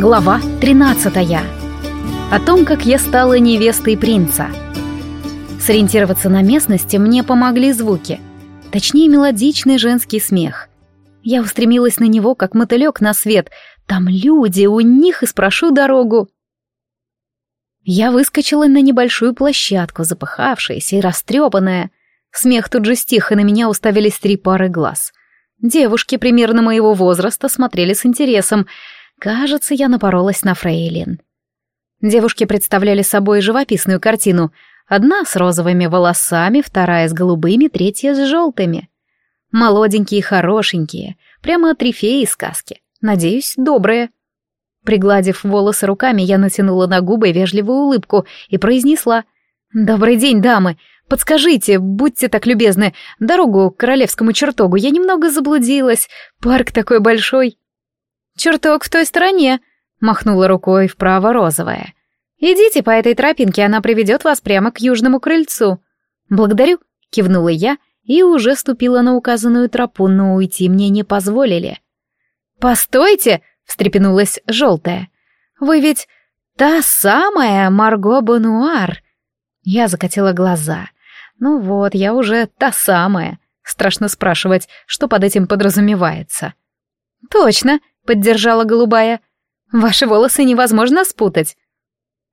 Глава 13. О том, как я стала невестой принца. Сориентироваться на местности мне помогли звуки. Точнее, мелодичный женский смех. Я устремилась на него, как мотылек на свет. Там люди, у них и спрошу дорогу. Я выскочила на небольшую площадку, запыхавшаяся и растрепанная. Смех тут же стих, и на меня уставились три пары глаз. Девушки примерно моего возраста смотрели с интересом — Кажется, я напоролась на фрейлин. Девушки представляли собой живописную картину. Одна с розовыми волосами, вторая с голубыми, третья с желтыми. Молоденькие хорошенькие, прямо трифеи из сказки. Надеюсь, добрые. Пригладив волосы руками, я натянула на губы вежливую улыбку и произнесла «Добрый день, дамы! Подскажите, будьте так любезны, дорогу к королевскому чертогу. Я немного заблудилась. Парк такой большой». «Чертог в той стороне», — махнула рукой вправо розовая. «Идите по этой тропинке, она приведет вас прямо к южному крыльцу». «Благодарю», — кивнула я и уже ступила на указанную тропу, но уйти мне не позволили. «Постойте!» — встрепенулась желтая. «Вы ведь та самая Марго Бонуар!» Я закатила глаза. «Ну вот, я уже та самая. Страшно спрашивать, что под этим подразумевается». «Точно!» — поддержала голубая. «Ваши волосы невозможно спутать».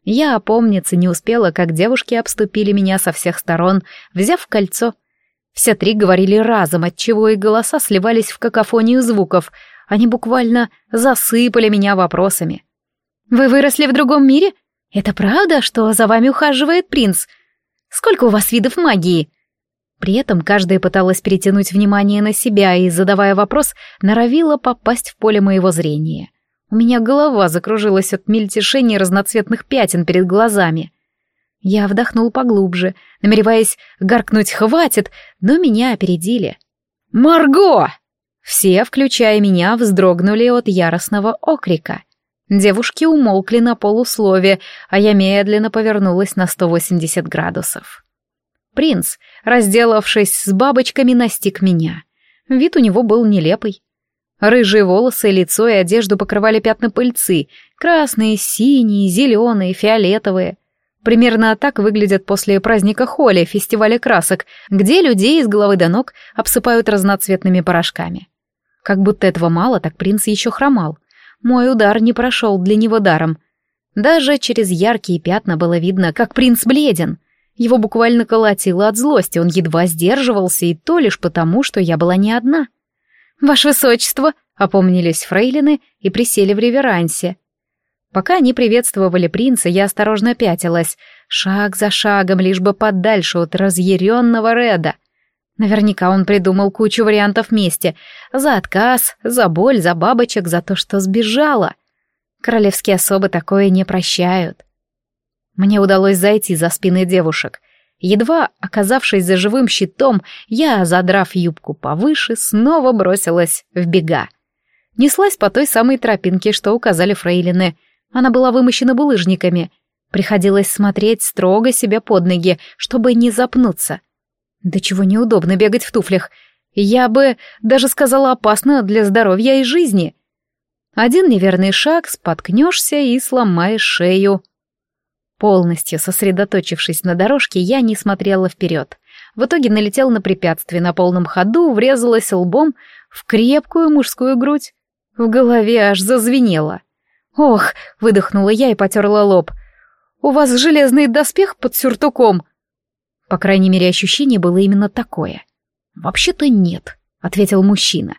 Я опомниться не успела, как девушки обступили меня со всех сторон, взяв кольцо. Все три говорили разом, отчего и голоса сливались в какофонию звуков. Они буквально засыпали меня вопросами. «Вы выросли в другом мире? Это правда, что за вами ухаживает принц? Сколько у вас видов магии?» При этом каждая пыталась перетянуть внимание на себя и, задавая вопрос, норовила попасть в поле моего зрения. У меня голова закружилась от мельтешения разноцветных пятен перед глазами. Я вдохнул поглубже, намереваясь гаркнуть «хватит», но меня опередили. «Марго!» Все, включая меня, вздрогнули от яростного окрика. Девушки умолкли на полуслове, а я медленно повернулась на 180 градусов. Принц, разделавшись с бабочками, настиг меня. Вид у него был нелепый. Рыжие волосы, лицо и одежду покрывали пятна пыльцы, красные, синие, зеленые, фиолетовые. Примерно так выглядят после праздника Холи, фестиваля красок, где людей из головы до ног обсыпают разноцветными порошками. Как будто этого мало, так принц еще хромал. Мой удар не прошел для него даром. Даже через яркие пятна было видно, как принц бледен — его буквально колотило от злости, он едва сдерживался, и то лишь потому, что я была не одна. «Ваше высочество!» — опомнились фрейлины и присели в реверансе. Пока они приветствовали принца, я осторожно пятилась, шаг за шагом, лишь бы подальше от разъяренного Реда. Наверняка он придумал кучу вариантов мести. За отказ, за боль, за бабочек, за то, что сбежала. Королевские особы такое не прощают. Мне удалось зайти за спины девушек. Едва оказавшись за живым щитом, я, задрав юбку повыше, снова бросилась в бега. Неслась по той самой тропинке, что указали фрейлины. Она была вымощена булыжниками. Приходилось смотреть строго себе под ноги, чтобы не запнуться. Да чего неудобно бегать в туфлях. Я бы даже сказала опасно для здоровья и жизни. Один неверный шаг, споткнешься и сломаешь шею. Полностью сосредоточившись на дорожке, я не смотрела вперед. В итоге налетел на препятствие на полном ходу, врезалась лбом в крепкую мужскую грудь. В голове аж зазвенело. «Ох!» — выдохнула я и потерла лоб. «У вас железный доспех под сюртуком!» По крайней мере, ощущение было именно такое. «Вообще-то нет», — ответил мужчина.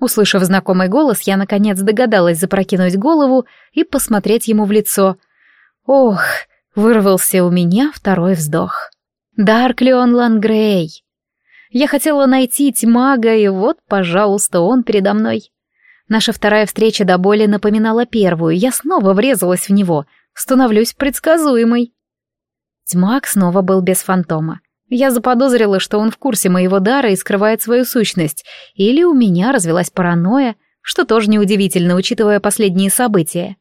Услышав знакомый голос, я, наконец, догадалась запрокинуть голову и посмотреть ему в лицо — Ох, вырвался у меня второй вздох. Дарклион Лангрей. Я хотела найти тьмага, и вот, пожалуйста, он передо мной. Наша вторая встреча до боли напоминала первую, я снова врезалась в него, становлюсь предсказуемой. Тьмак снова был без фантома. Я заподозрила, что он в курсе моего дара и скрывает свою сущность, или у меня развелась паранойя, что тоже неудивительно, учитывая последние события.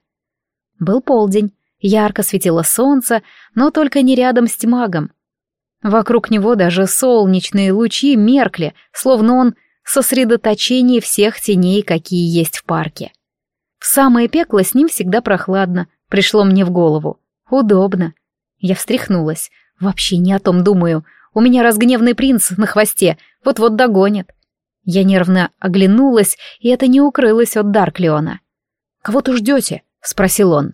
Был полдень, Ярко светило солнце, но только не рядом с тьмагом. Вокруг него даже солнечные лучи меркли, словно он сосредоточение всех теней, какие есть в парке. В самое пекло с ним всегда прохладно, пришло мне в голову. Удобно. Я встряхнулась. Вообще не о том думаю. У меня разгневанный принц на хвосте, вот-вот догонит. Я нервно оглянулась, и это не укрылось от Дарклиона. «Кого ты ждете?» — спросил он.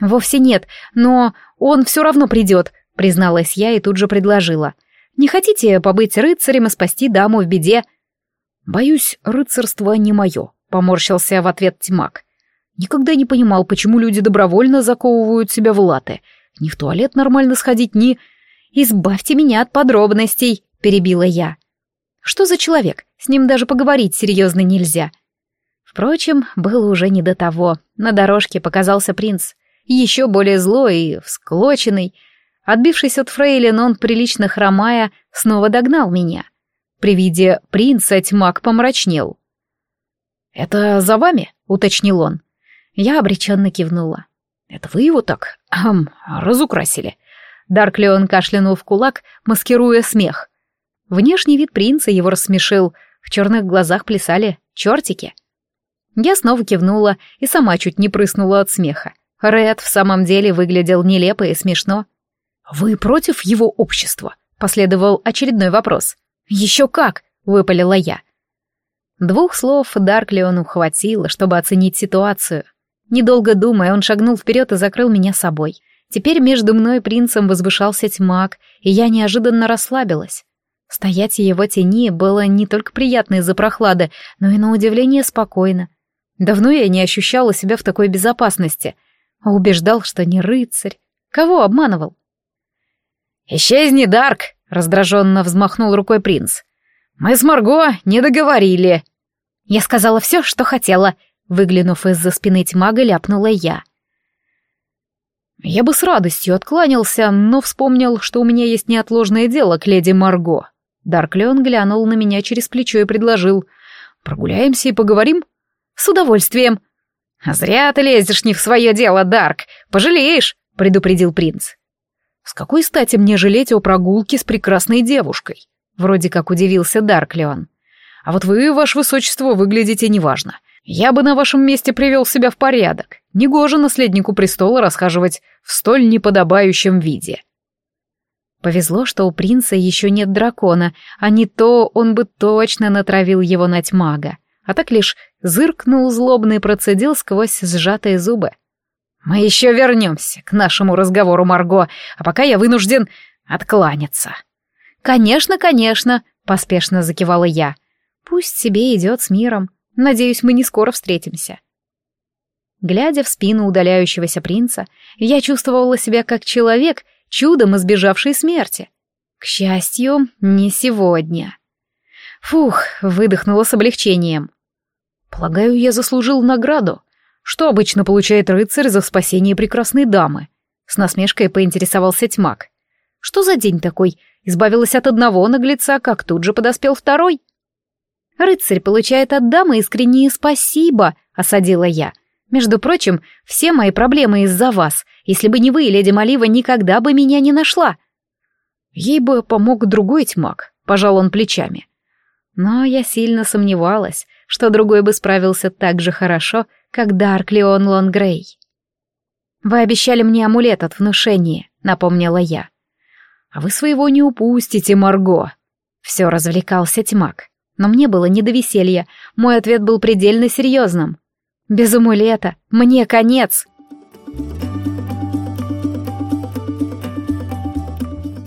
«Вовсе нет, но он все равно придет», — призналась я и тут же предложила. «Не хотите побыть рыцарем и спасти даму в беде?» «Боюсь, рыцарство не мое», — поморщился в ответ тьмак. «Никогда не понимал, почему люди добровольно заковывают себя в латы. Ни в туалет нормально сходить, ни...» «Избавьте меня от подробностей», — перебила я. «Что за человек? С ним даже поговорить серьезно нельзя». Впрочем, было уже не до того. На дорожке показался принц. Еще более злой и всклоченный. Отбившись от фрейлин, он, прилично хромая, снова догнал меня. При виде принца тьмак помрачнел. «Это за вами?» — уточнил он. Я обреченно кивнула. «Это вы его так, эм, разукрасили?» Дарклеон кашлянул в кулак, маскируя смех. Внешний вид принца его рассмешил, в черных глазах плясали чертики. Я снова кивнула и сама чуть не прыснула от смеха. Ред в самом деле выглядел нелепо и смешно. «Вы против его общества?» — последовал очередной вопрос. «Еще как!» — выпалила я. Двух слов Дарклеону хватило, чтобы оценить ситуацию. Недолго думая, он шагнул вперед и закрыл меня собой. Теперь между мной и принцем возвышался тьмак, и я неожиданно расслабилась. Стоять в его тени было не только приятно из-за прохлады, но и на удивление спокойно. Давно я не ощущала себя в такой безопасности, а убеждал, что не рыцарь. Кого обманывал? «Исчезни, Дарк!» — раздраженно взмахнул рукой принц. «Мы с Марго не договорили!» Я сказала все, что хотела, выглянув из-за спины тьмага, ляпнула я. Я бы с радостью откланялся, но вспомнил, что у меня есть неотложное дело к леди Марго. Дарклеон глянул на меня через плечо и предложил. «Прогуляемся и поговорим?» «С удовольствием». «Зря ты лезешь не в свое дело, Дарк. Пожалеешь», — предупредил принц. «С какой стати мне жалеть о прогулке с прекрасной девушкой?» Вроде как удивился Дарклеон. «А вот вы, ваше высочество, выглядите неважно. Я бы на вашем месте привел себя в порядок. Негоже наследнику престола расхаживать в столь неподобающем виде». Повезло, что у принца еще нет дракона, а не то он бы точно натравил его на тьмага, а так лишь зыркнул злобно и процедил сквозь сжатые зубы. «Мы еще вернемся к нашему разговору, Марго, а пока я вынужден откланяться». «Конечно, конечно», — поспешно закивала я. «Пусть себе идет с миром. Надеюсь, мы не скоро встретимся». Глядя в спину удаляющегося принца, я чувствовала себя как человек, чудом избежавший смерти. К счастью, не сегодня. Фух, выдохнула с облегчением. Полагаю, я заслужил награду. Что обычно получает рыцарь за спасение прекрасной дамы? С насмешкой поинтересовался тьмак. Что за день такой? Избавилась от одного наглеца, как тут же подоспел второй. «Рыцарь получает от дамы искреннее спасибо», — осадила я. «Между прочим, все мои проблемы из-за вас. Если бы не вы, леди Малива никогда бы меня не нашла». Ей бы помог другой тьмак, пожал он плечами. Но я сильно сомневалась, что другой бы справился так же хорошо, как Дарк Леон Лонгрей. «Вы обещали мне амулет от внушения», — напомнила я. «А вы своего не упустите, Марго!» Все развлекался тьмак. Но мне было не до веселья, мой ответ был предельно серьезным. «Без амулета! Мне конец!»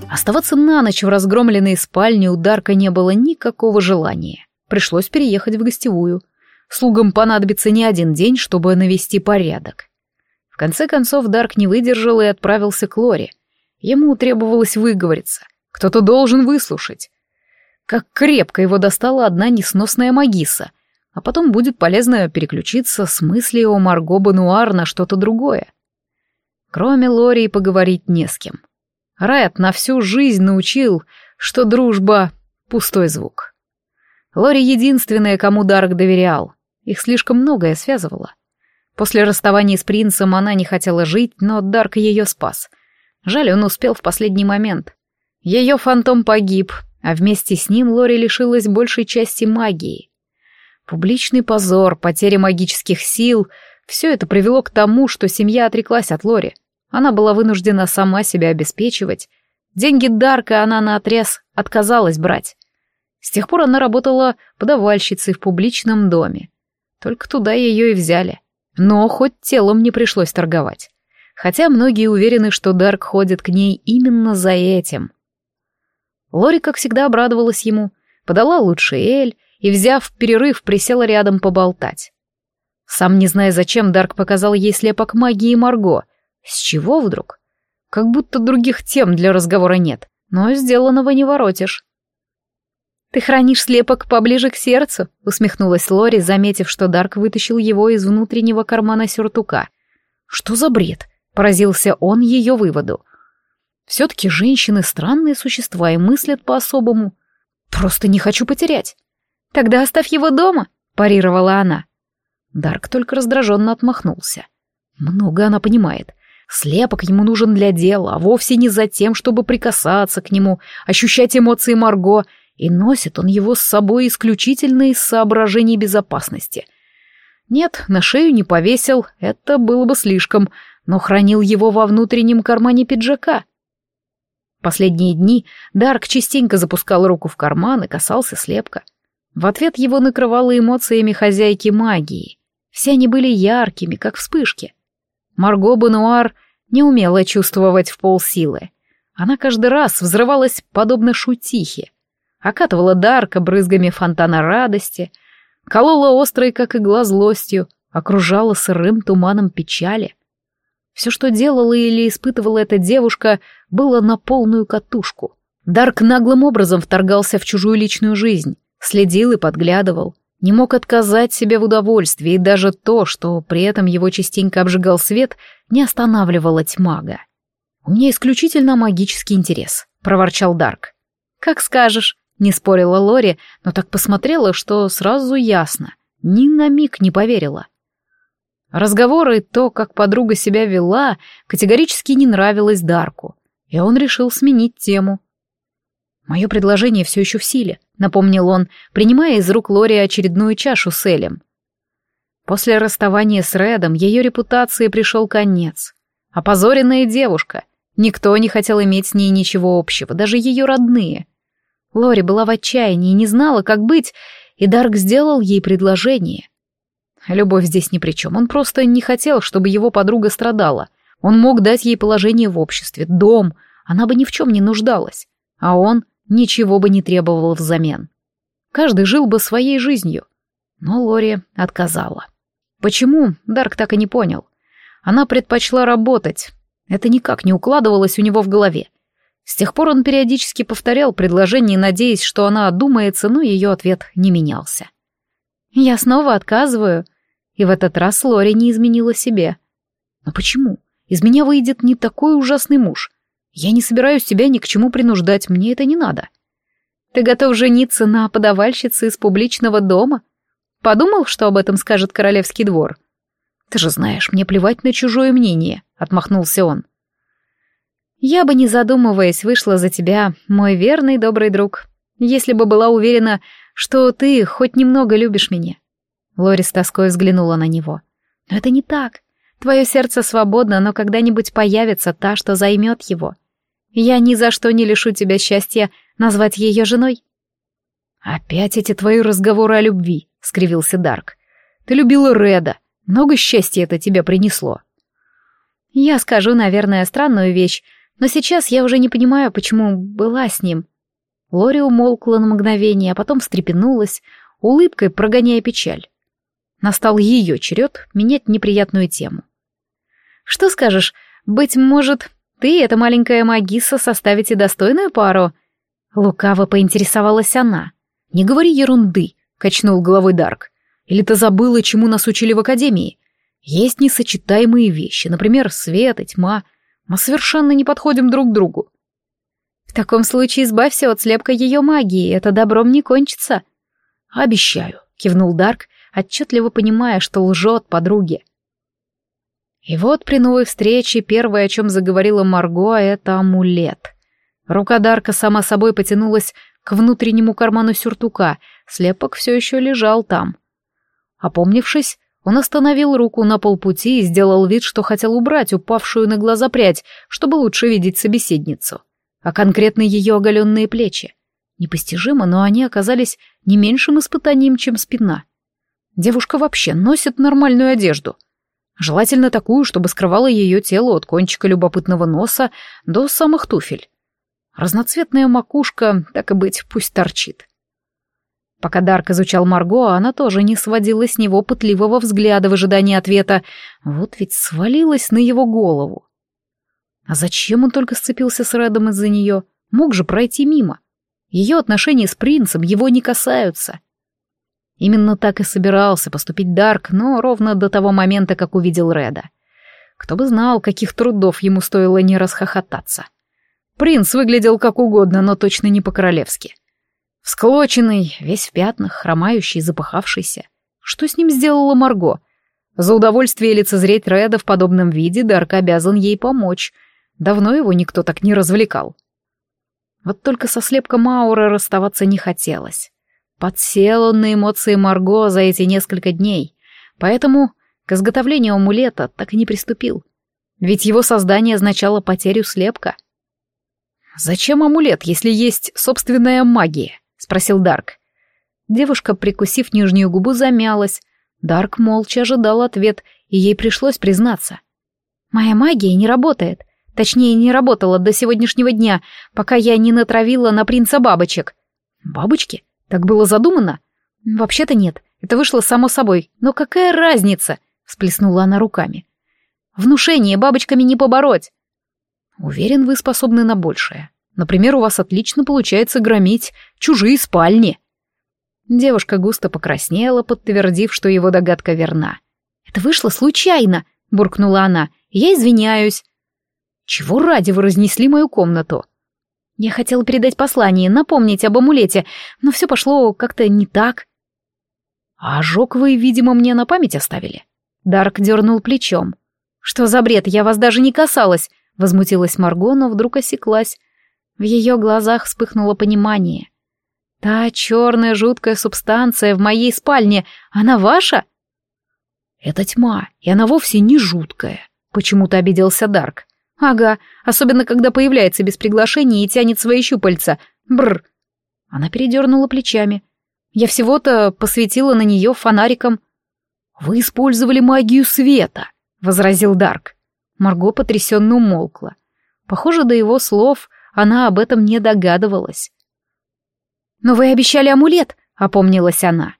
Оставаться на ночь в разгромленной спальне у Дарка не было никакого желания. Пришлось переехать в гостевую. Слугам понадобится не один день, чтобы навести порядок. В конце концов Дарк не выдержал и отправился к Лоре. Ему требовалось выговориться. Кто-то должен выслушать. Как крепко его достала одна несносная магиса. А потом будет полезно переключиться с мысли о Марго Бануар на что-то другое. Кроме Лори поговорить не с кем. Райт на всю жизнь научил, что дружба — пустой звук. Лори единственная, кому Дарк доверял. Их слишком многое связывало. После расставания с принцем она не хотела жить, но Дарк ее спас. Жаль, он успел в последний момент. Ее фантом погиб, а вместе с ним Лори лишилась большей части магии. Публичный позор, потеря магических сил — Все это привело к тому, что семья отреклась от Лори. Она была вынуждена сама себя обеспечивать. Деньги Дарка она наотрез отказалась брать. С тех пор она работала подавальщицей в публичном доме. Только туда ее и взяли. Но хоть телом не пришлось торговать. Хотя многие уверены, что Дарк ходит к ней именно за этим. Лори, как всегда, обрадовалась ему, подала лучший эль и, взяв перерыв, присела рядом поболтать. Сам не зная зачем, Дарк показал ей слепок магии Марго. С чего вдруг? Как будто других тем для разговора нет, но сделанного не воротишь. «Ты хранишь слепок поближе к сердцу», — усмехнулась Лори, заметив, что Дарк вытащил его из внутреннего кармана сюртука. «Что за бред?» — поразился он ее выводу. «Все-таки женщины странные существа и мыслят по-особому. Просто не хочу потерять». «Тогда оставь его дома», — парировала она. Дарк только раздраженно отмахнулся. Много она понимает. Слепок ему нужен для дела, а вовсе не за тем, чтобы прикасаться к нему, ощущать эмоции Марго — и носит он его с собой исключительно из соображений безопасности. Нет, на шею не повесил, это было бы слишком, но хранил его во внутреннем кармане пиджака. Последние дни Дарк частенько запускал руку в карман и касался слепка. В ответ его накрывало эмоциями хозяйки магии. Все они были яркими, как вспышки. Марго Бануар не умела чувствовать в полсилы. Она каждый раз взрывалась подобно шутихе окатывала Дарка брызгами фонтана радости, колола острой, как игла, злостью, окружала сырым туманом печали. Все, что делала или испытывала эта девушка, было на полную катушку. Дарк наглым образом вторгался в чужую личную жизнь, следил и подглядывал, не мог отказать себе в удовольствии, и даже то, что при этом его частенько обжигал свет, не останавливало тьмага. «У меня исключительно магический интерес», — проворчал Дарк. «Как скажешь», не спорила Лори, но так посмотрела, что сразу ясно. Ни на миг не поверила. Разговоры, то, как подруга себя вела, категорически не нравилось Дарку, и он решил сменить тему. «Мое предложение все еще в силе», — напомнил он, принимая из рук Лори очередную чашу с Элем. После расставания с Редом ее репутации пришел конец. Опозоренная девушка. Никто не хотел иметь с ней ничего общего, даже ее родные. Лори была в отчаянии и не знала, как быть, и Дарк сделал ей предложение. Любовь здесь ни при чем, он просто не хотел, чтобы его подруга страдала. Он мог дать ей положение в обществе, дом, она бы ни в чем не нуждалась, а он ничего бы не требовал взамен. Каждый жил бы своей жизнью. Но Лори отказала. Почему, Дарк так и не понял. Она предпочла работать. Это никак не укладывалось у него в голове. С тех пор он периодически повторял предложение, надеясь, что она одумается, но ее ответ не менялся. «Я снова отказываю». И в этот раз Лори не изменила себе. «Но почему? Из меня выйдет не такой ужасный муж. Я не собираюсь тебя ни к чему принуждать, мне это не надо». «Ты готов жениться на подавальщице из публичного дома? Подумал, что об этом скажет королевский двор?» «Ты же знаешь, мне плевать на чужое мнение», — отмахнулся он. Я бы, не задумываясь, вышла за тебя, мой верный добрый друг, если бы была уверена, что ты хоть немного любишь меня. Лори с тоской взглянула на него. Но это не так. Твое сердце свободно, но когда-нибудь появится та, что займет его. Я ни за что не лишу тебя счастья назвать ее женой. «Опять эти твои разговоры о любви», — скривился Дарк. «Ты любила Реда. Много счастья это тебе принесло». «Я скажу, наверное, странную вещь, но сейчас я уже не понимаю, почему была с ним. Лори умолкла на мгновение, а потом встрепенулась, улыбкой прогоняя печаль. Настал ее черед менять неприятную тему. «Что скажешь, быть может, ты, эта маленькая магиса, составите достойную пару?» Лукаво поинтересовалась она. «Не говори ерунды», — качнул головой Дарк. «Или ты забыла, чему нас учили в Академии? Есть несочетаемые вещи, например, свет и тьма, мы совершенно не подходим друг другу. В таком случае избавься от слепка ее магии, это добром не кончится. Обещаю, кивнул Дарк, отчетливо понимая, что лжет подруге. И вот при новой встрече первое, о чем заговорила Марго, это амулет. Рука Дарка сама собой потянулась к внутреннему карману сюртука, слепок все еще лежал там. Опомнившись, Он остановил руку на полпути и сделал вид, что хотел убрать упавшую на глаза прядь, чтобы лучше видеть собеседницу, а конкретно ее оголенные плечи. Непостижимо, но они оказались не меньшим испытанием, чем спина. Девушка вообще носит нормальную одежду. Желательно такую, чтобы скрывала ее тело от кончика любопытного носа до самых туфель. Разноцветная макушка, так и быть, пусть торчит. Пока Дарк изучал Марго, она тоже не сводила с него пытливого взгляда в ожидании ответа. Вот ведь свалилась на его голову. А зачем он только сцепился с Редом из-за нее? Мог же пройти мимо. Ее отношения с принцем его не касаются. Именно так и собирался поступить Дарк, но ровно до того момента, как увидел Реда. Кто бы знал, каких трудов ему стоило не расхохотаться. Принц выглядел как угодно, но точно не по-королевски. Всклоченный, весь в пятнах, хромающий, запыхавшийся. Что с ним сделала Марго? За удовольствие лицезреть Реда в подобном виде Дарк обязан ей помочь. Давно его никто так не развлекал. Вот только со слепком Маура расставаться не хотелось. Подсел он на эмоции Марго за эти несколько дней, поэтому к изготовлению амулета так и не приступил. Ведь его создание означало потерю слепка. Зачем амулет, если есть собственная магия? Спросил Дарк. Девушка, прикусив нижнюю губу, замялась. Дарк молча ожидал ответ, и ей пришлось признаться. «Моя магия не работает. Точнее, не работала до сегодняшнего дня, пока я не натравила на принца бабочек». «Бабочки? Так было задумано?» «Вообще-то нет. Это вышло само собой. Но какая разница?» — всплеснула она руками. «Внушение бабочками не побороть». «Уверен, вы способны на большее. Например, у вас отлично получается громить чужие спальни. Девушка густо покраснела, подтвердив, что его догадка верна. «Это вышло случайно», — буркнула она. «Я извиняюсь». «Чего ради вы разнесли мою комнату?» Я хотела передать послание, напомнить об амулете, но все пошло как-то не так. А ожог вы, видимо, мне на память оставили. Дарк дернул плечом. Что за бред, я вас даже не касалась, возмутилась Марго, но вдруг осеклась. В ее глазах вспыхнуло понимание. «Та черная жуткая субстанция в моей спальне, она ваша?» «Это тьма, и она вовсе не жуткая», — почему-то обиделся Дарк. «Ага, особенно когда появляется без приглашения и тянет свои щупальца. Бррр». Она передернула плечами. «Я всего-то посветила на нее фонариком». «Вы использовали магию света», — возразил Дарк. Марго потрясенно умолкла. Похоже, до его слов она об этом не догадывалась. «Но вы обещали амулет», — опомнилась она.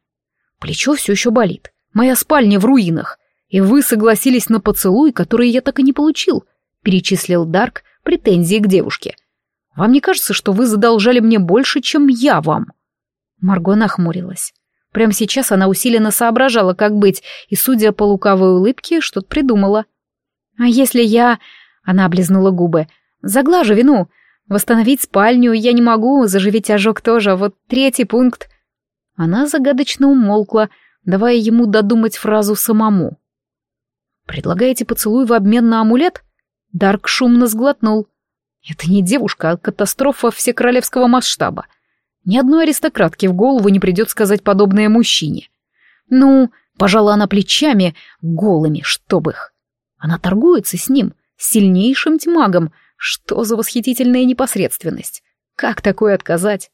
«Плечо все еще болит. Моя спальня в руинах. И вы согласились на поцелуй, который я так и не получил», — перечислил Дарк претензии к девушке. «Вам не кажется, что вы задолжали мне больше, чем я вам?» Марго нахмурилась. Прямо сейчас она усиленно соображала, как быть, и, судя по лукавой улыбке, что-то придумала. «А если я...» — она облизнула губы. «Заглажу вину. Восстановить спальню я не могу, заживить ожог тоже, а вот третий пункт... Она загадочно умолкла, давая ему додумать фразу самому. «Предлагаете поцелуй в обмен на амулет?» Дарк шумно сглотнул. «Это не девушка, а катастрофа всекоролевского масштаба. Ни одной аристократке в голову не придет сказать подобное мужчине. Ну, пожала она плечами, голыми, чтоб их. Она торгуется с ним, сильнейшим тьмагом, что за восхитительная непосредственность? Как такое отказать?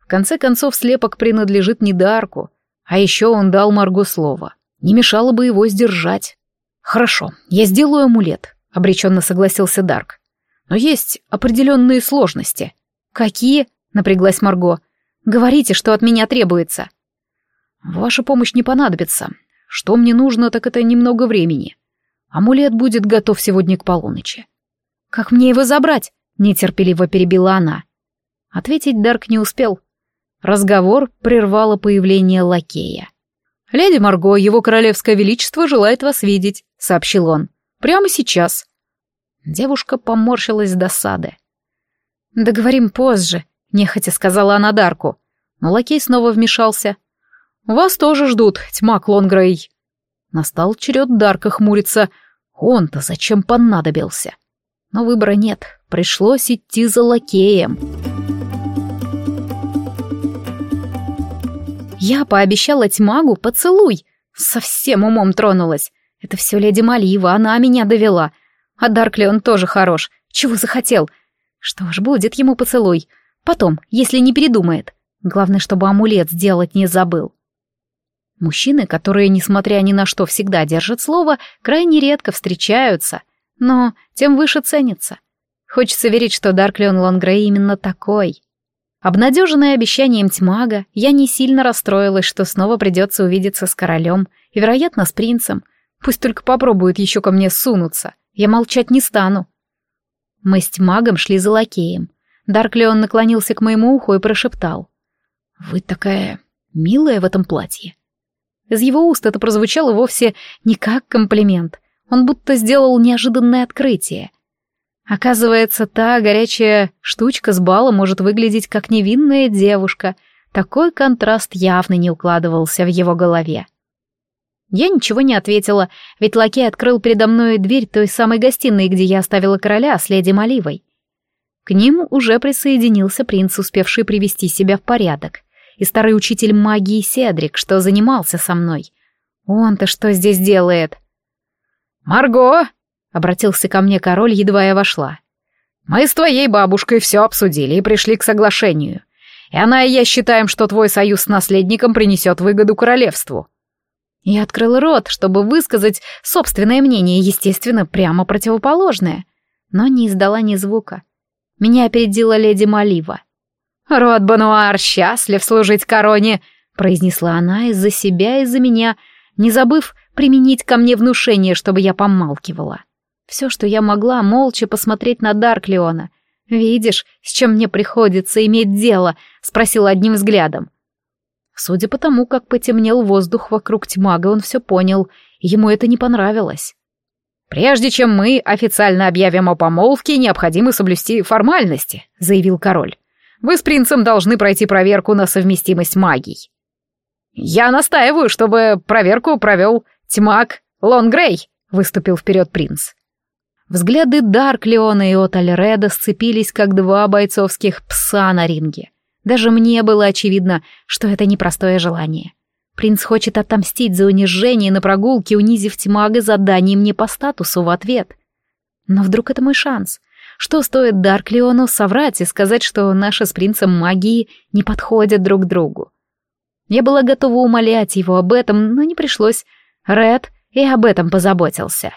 В конце концов, слепок принадлежит не Дарку, а еще он дал Марго слово. Не мешало бы его сдержать. «Хорошо, я сделаю амулет», — обреченно согласился Дарк. «Но есть определенные сложности». «Какие?» — напряглась Марго. «Говорите, что от меня требуется». «Ваша помощь не понадобится. Что мне нужно, так это немного времени. Амулет будет готов сегодня к полуночи. «Как мне его забрать?» — нетерпеливо перебила она. Ответить Дарк не успел. Разговор прервало появление лакея. «Леди Марго, его королевское величество желает вас видеть», — сообщил он. «Прямо сейчас». Девушка поморщилась с досады. «Договорим позже», — нехотя сказала она Дарку. Но лакей снова вмешался. «Вас тоже ждут, тьма Клонгрей». Настал черед Дарка хмуриться. Он-то зачем понадобился? Но выбора нет, пришлось идти за лакеем. Я пообещала тьмагу поцелуй, Совсем умом тронулась. Это все леди Малива, она меня довела. А Даркли он тоже хорош. Чего захотел? Что ж, будет ему поцелуй. Потом, если не передумает. Главное, чтобы амулет сделать не забыл. Мужчины, которые, несмотря ни на что, всегда держат слово, крайне редко встречаются, но тем выше ценятся. Хочется верить, что Дарклион Лонгрей именно такой. Обнадеженная обещанием тьмага, я не сильно расстроилась, что снова придется увидеться с королем и, вероятно, с принцем. Пусть только попробует еще ко мне сунуться. Я молчать не стану. Мы с тьмагом шли за лакеем. Дарклион наклонился к моему уху и прошептал. «Вы такая милая в этом платье». Из его уст это прозвучало вовсе не как комплимент. Он будто сделал неожиданное открытие. Оказывается, та горячая штучка с бала может выглядеть как невинная девушка. Такой контраст явно не укладывался в его голове. Я ничего не ответила, ведь лакей открыл передо мной дверь той самой гостиной, где я оставила короля с леди Маливой. К ним уже присоединился принц, успевший привести себя в порядок и старый учитель магии Седрик, что занимался со мной. Он-то что здесь делает? «Марго!» — обратился ко мне король, едва я вошла. «Мы с твоей бабушкой все обсудили и пришли к соглашению. И она и я считаем, что твой союз с наследником принесет выгоду королевству». Я открыла рот, чтобы высказать собственное мнение, естественно, прямо противоположное, но не издала ни звука. Меня опередила леди Малива. «Род Бануар счастлив служить короне», — произнесла она из-за себя и из-за меня, не забыв применить ко мне внушение, чтобы я помалкивала. Все, что я могла, молча посмотреть на Дарклеона. «Видишь, с чем мне приходится иметь дело?» — спросила одним взглядом. Судя по тому, как потемнел воздух вокруг тьмага, он все понял, ему это не понравилось. «Прежде чем мы официально объявим о помолвке, необходимо соблюсти формальности», — заявил король. Вы с принцем должны пройти проверку на совместимость магий. Я настаиваю, чтобы проверку провел тьмак Лонгрей, выступил вперед принц. Взгляды Дарклеона и Отальреда сцепились, как два бойцовских пса на ринге. Даже мне было очевидно, что это непростое желание. Принц хочет отомстить за унижение на прогулке, унизив тьмага заданием не по статусу в ответ. Но вдруг это мой шанс? Что стоит Дарклеону соврать и сказать, что наши с принцем магии не подходят друг другу? Я была готова умолять его об этом, но не пришлось. Ред и об этом позаботился.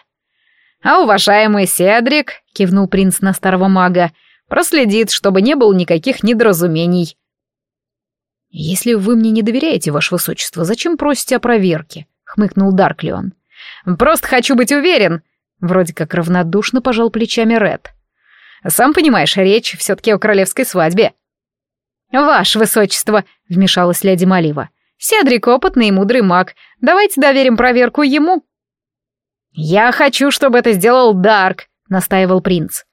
«А уважаемый Седрик», — кивнул принц на старого мага, — «проследит, чтобы не было никаких недоразумений». «Если вы мне не доверяете, ваше высочество, зачем просите о проверке?» — хмыкнул Дарклеон. «Просто хочу быть уверен», — вроде как равнодушно пожал плечами Ред. Сам понимаешь, речь все-таки о королевской свадьбе». «Ваше высочество», — вмешалась леди Малива, — «Седрик опытный и мудрый маг. Давайте доверим проверку ему». «Я хочу, чтобы это сделал Дарк», — настаивал принц.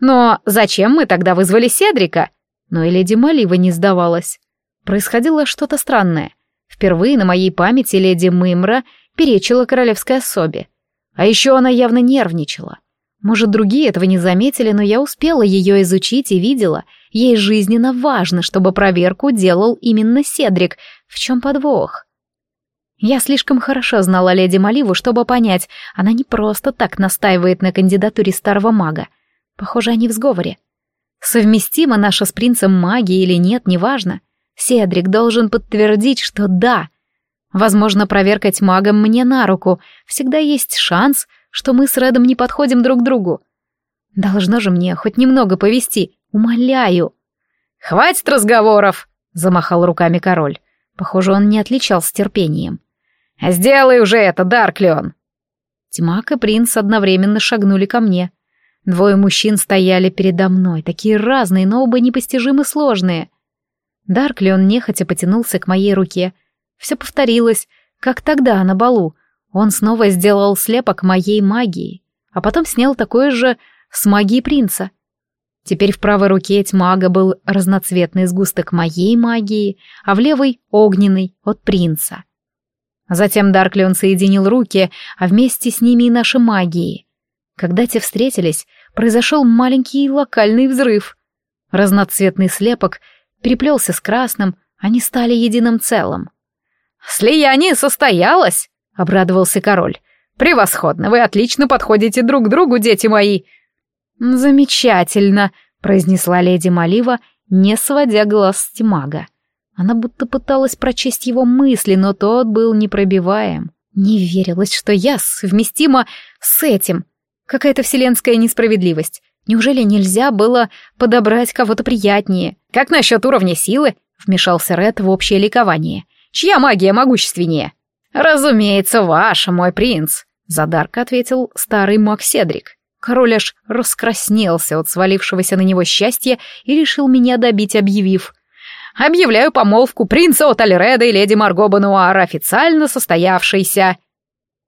«Но зачем мы тогда вызвали Седрика?» Но и леди Малива не сдавалась. Происходило что-то странное. Впервые на моей памяти леди Мымра перечила королевской особе. А еще она явно нервничала. Может, другие этого не заметили, но я успела ее изучить и видела. Ей жизненно важно, чтобы проверку делал именно Седрик. В чем подвох? Я слишком хорошо знала леди Маливу, чтобы понять, она не просто так настаивает на кандидатуре старого мага. Похоже, они в сговоре. Совместима наша с принцем магия или нет, неважно. Седрик должен подтвердить, что да. Возможно, проверка магом мне на руку. Всегда есть шанс, что мы с Редом не подходим друг другу. Должно же мне хоть немного повести, умоляю. «Хватит разговоров!» — замахал руками король. Похоже, он не отличался терпением. «Сделай уже это, Дарклион!» Тьмак и принц одновременно шагнули ко мне. Двое мужчин стояли передо мной, такие разные, но оба непостижимо сложные. Дарклион нехотя потянулся к моей руке. Все повторилось, как тогда на балу, он снова сделал слепок моей магии, а потом снял такое же с магии принца. Теперь в правой руке тьмага был разноцветный сгусток моей магии, а в левой — огненный от принца. Затем Дарклион соединил руки, а вместе с ними и наши магии. Когда те встретились, произошел маленький локальный взрыв. Разноцветный слепок переплелся с красным, они стали единым целым. «Слияние состоялось!» — обрадовался король. «Превосходно! Вы отлично подходите друг к другу, дети мои!» «Замечательно!» — произнесла леди Малива, не сводя глаз с Тимага. Она будто пыталась прочесть его мысли, но тот был непробиваем. Не верилось, что я совместима с этим. Какая-то вселенская несправедливость. Неужели нельзя было подобрать кого-то приятнее? Как насчет уровня силы? Вмешался Ред в общее ликование. Чья магия могущественнее? Разумеется, ваша, мой принц, задарко ответил старый маг Седрик. Король аж раскраснелся от свалившегося на него счастья и решил меня добить, объявив. «Объявляю помолвку принца от Альреда и леди Марго Бануара, официально состоявшейся».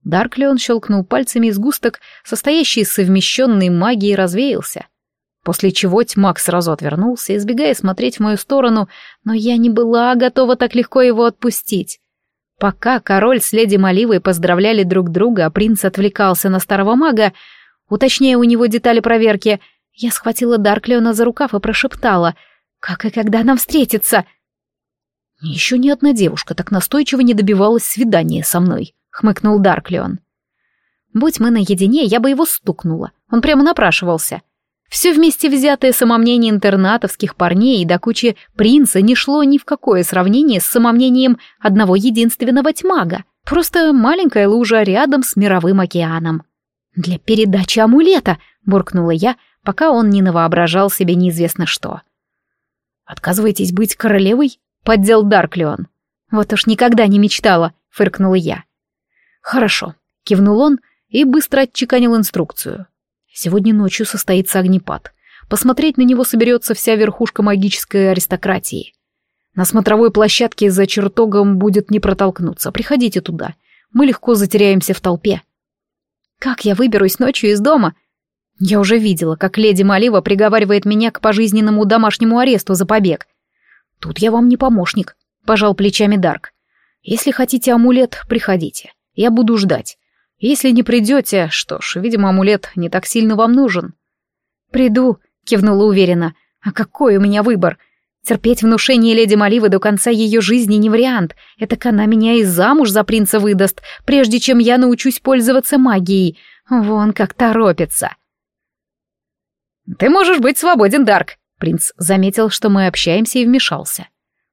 Дарклеон щелкнул пальцами, и сгусток, состоящий из совмещенной магии, развеялся. После чего тьмак сразу отвернулся, избегая смотреть в мою сторону, но я не была готова так легко его отпустить. Пока король с леди Маливой поздравляли друг друга, а принц отвлекался на старого мага, уточняя у него детали проверки, я схватила Дарклеона за рукав и прошептала «Как и когда нам встретиться?» Еще ни одна девушка так настойчиво не добивалась свидания со мной хмыкнул Дарклион. Будь мы наедине, я бы его стукнула. Он прямо напрашивался. Все вместе взятое самомнение интернатовских парней и до кучи принца не шло ни в какое сравнение с самомнением одного единственного тьмага. Просто маленькая лужа рядом с мировым океаном. «Для передачи амулета», — буркнула я, пока он не навоображал себе неизвестно что. «Отказываетесь быть королевой?» — поддел Дарклион. «Вот уж никогда не мечтала», — фыркнула я. «Хорошо», — кивнул он и быстро отчеканил инструкцию. «Сегодня ночью состоится огнепад. Посмотреть на него соберется вся верхушка магической аристократии. На смотровой площадке за чертогом будет не протолкнуться. Приходите туда. Мы легко затеряемся в толпе». «Как я выберусь ночью из дома?» Я уже видела, как леди Малива приговаривает меня к пожизненному домашнему аресту за побег. Тут я вам не помощник, пожал плечами Дарк. Если хотите амулет, приходите. Я буду ждать. Если не придете, что ж, видимо, амулет не так сильно вам нужен. Приду, кивнула уверенно. А какой у меня выбор? Терпеть внушение леди Маливы до конца ее жизни не вариант. Это она меня и замуж за принца выдаст, прежде чем я научусь пользоваться магией. Вон как торопится. «Ты можешь быть свободен, Дарк!» Принц заметил, что мы общаемся и вмешался.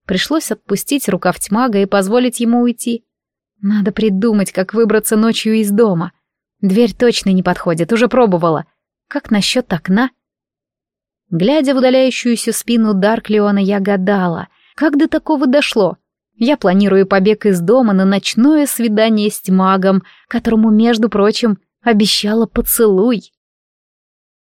Пришлось отпустить рукав тьмага и позволить ему уйти. Надо придумать, как выбраться ночью из дома. Дверь точно не подходит, уже пробовала. Как насчет окна? Глядя в удаляющуюся спину Дарклиона, я гадала, как до такого дошло. Я планирую побег из дома на ночное свидание с магом, которому, между прочим, обещала поцелуй.